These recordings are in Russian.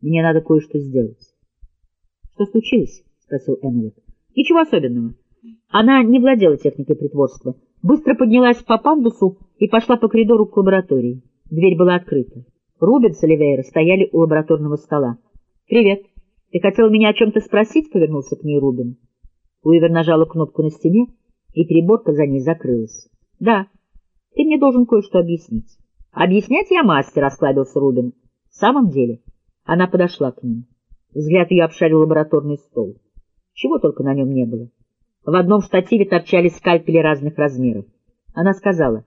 Мне надо кое-что сделать. — Что случилось? — спросил Эммелет. — Ничего особенного. Она не владела техникой притворства. Быстро поднялась по пандусу и пошла по коридору к лаборатории. Дверь была открыта. Рубин с Оливейра стояли у лабораторного стола. — Привет. Ты хотел меня о чем-то спросить? — повернулся к ней Рубин. Уивер нажала кнопку на стене, и переборка за ней закрылась. — Да, ты мне должен кое-что объяснить. — Объяснять я мастер, — осклабился Рубин. — В самом деле... Она подошла к ним. Взгляд ее обшарил лабораторный стол. Чего только на нем не было. В одном штативе торчали скальпели разных размеров. Она сказала,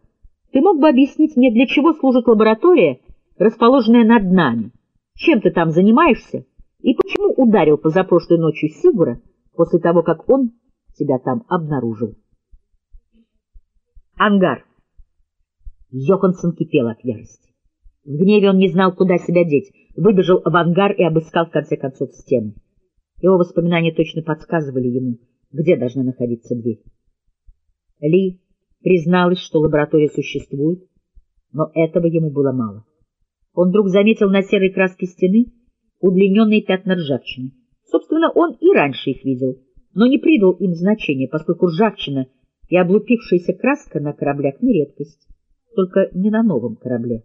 «Ты мог бы объяснить мне, для чего служит лаборатория, расположенная над нами? Чем ты там занимаешься? И почему ударил позапрошлой ночью Сигура после того, как он тебя там обнаружил?» Ангар. Йоханссон кипел от ярости. В гневе он не знал, куда себя деть, выбежал в ангар и обыскал в конце концов стену. Его воспоминания точно подсказывали ему, где должна находиться дверь. Ли призналась, что лаборатория существует, но этого ему было мало. Он вдруг заметил на серой краске стены удлиненные пятна ржавчины. Собственно, он и раньше их видел, но не придал им значения, поскольку ржавчина и облупившаяся краска на кораблях не редкость, только не на новом корабле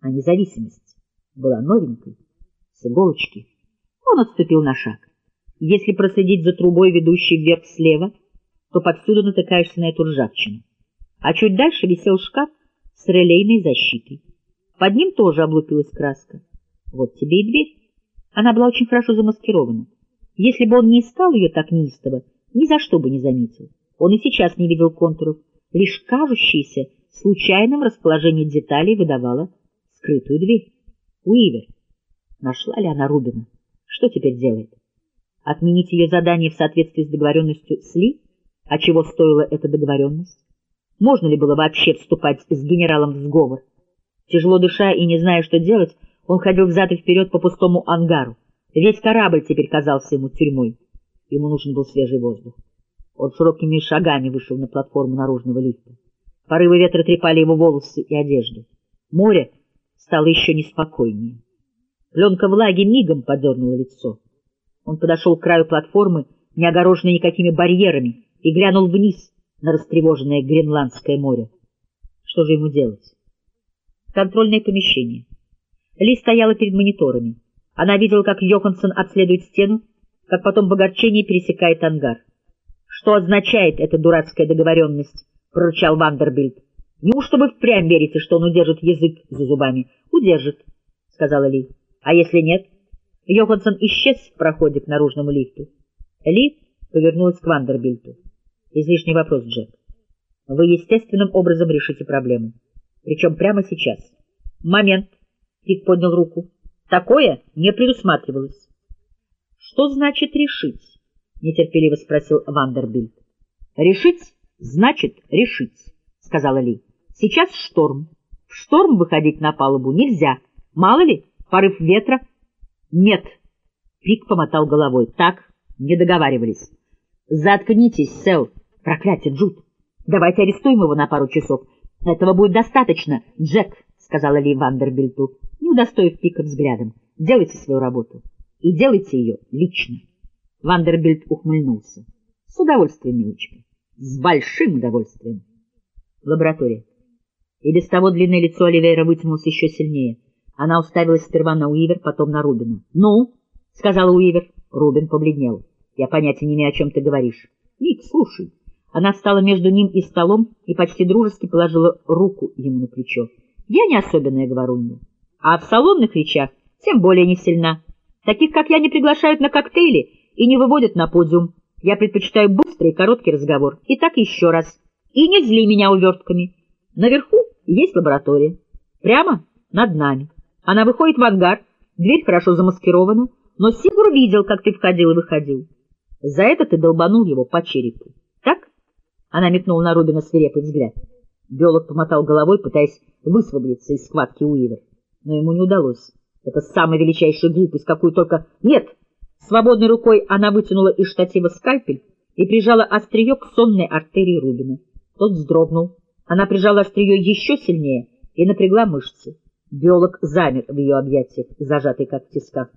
а независимость была новенькой, с иголочки. Он отступил на шаг. Если проследить за трубой, ведущей вверх слева, то повсюду натыкаешься на эту ржавчину. А чуть дальше висел шкаф с релейной защитой. Под ним тоже облупилась краска. Вот тебе и дверь. Она была очень хорошо замаскирована. Если бы он не искал ее так неистово, ни за что бы не заметил. Он и сейчас не видел контуров, лишь кажущееся случайным расположение деталей выдавало скрытую дверь. Уивер. Нашла ли она Рубина? Что теперь делает? Отменить ее задание в соответствии с договоренностью с Ли? А чего стоила эта договоренность? Можно ли было вообще вступать с генералом в сговор? Тяжело дыша и не зная, что делать, он ходил взад и вперед по пустому ангару. Весь корабль теперь казался ему тюрьмой. Ему нужен был свежий воздух. Он широкими шагами вышел на платформу наружного лифта. Порывы ветра трепали его волосы и одежду. Море стало еще неспокойнее. Пленка влаги мигом подернула лицо. Он подошел к краю платформы, не огороженной никакими барьерами, и глянул вниз на растревоженное Гренландское море. Что же ему делать? Контрольное помещение. Ли стояла перед мониторами. Она видела, как Йоханссон обследует стену, как потом в огорчении пересекает ангар. «Что означает эта дурацкая договоренность?» — прорычал Вандербильд. Неужто вы впрямь верите, что он удержит язык за зубами? — Удержит, — сказала Ли. — А если нет? Йоханссон исчез в проходе к наружному лифту. Ли повернулась к Вандербильту. — Излишний вопрос, Джек. Вы естественным образом решите проблему. Причем прямо сейчас. — Момент. Пик поднял руку. — Такое не предусматривалось. — Что значит решить? — нетерпеливо спросил Вандербильт. — Решить значит решить, — сказала Ли. Сейчас шторм. В шторм выходить на палубу нельзя. Мало ли, порыв ветра. Нет. Пик помотал головой. Так, не договаривались. Заткнитесь, Сэл. Проклятие, Джуд. Давайте арестуем его на пару часов. Этого будет достаточно, Джек, сказала Ли Вандербильту, не удостоив Пика взглядом. Делайте свою работу. И делайте ее лично. Вандербильт ухмыльнулся. С удовольствием, милочка. С большим удовольствием. Лаборатория. И без того длинное лицо Оливейра вытянулось еще сильнее. Она уставилась сперва на Уивер, потом на Рубина. — Ну, — сказала Уивер. Рубин побледнел. — Я понятия не имею, о чем ты говоришь. — Ник, слушай. Она встала между ним и столом и почти дружески положила руку ему на плечо. — Я не особенная говорунья. А в салонных речах тем более не сильна. Таких, как я, не приглашают на коктейли и не выводят на подиум. Я предпочитаю быстрый и короткий разговор. И так еще раз. И не зли меня увертками. Наверху есть лаборатория. Прямо над нами. Она выходит в ангар, дверь хорошо замаскирована, но Сигур видел, как ты входил и выходил. За это ты долбанул его по черепу. Так? Она метнула на Рубина свирепый взгляд. Биолог помотал головой, пытаясь высвободиться из схватки Уивер. Но ему не удалось. Это самая величайшая глупость, какую только... Нет! Свободной рукой она вытянула из штатива скальпель и прижала острие к сонной артерии Рубина. Тот вздрогнул, она прижала острие еще сильнее и напрягла мышцы. Биолог замер в ее объятиях, зажатый как в тисках.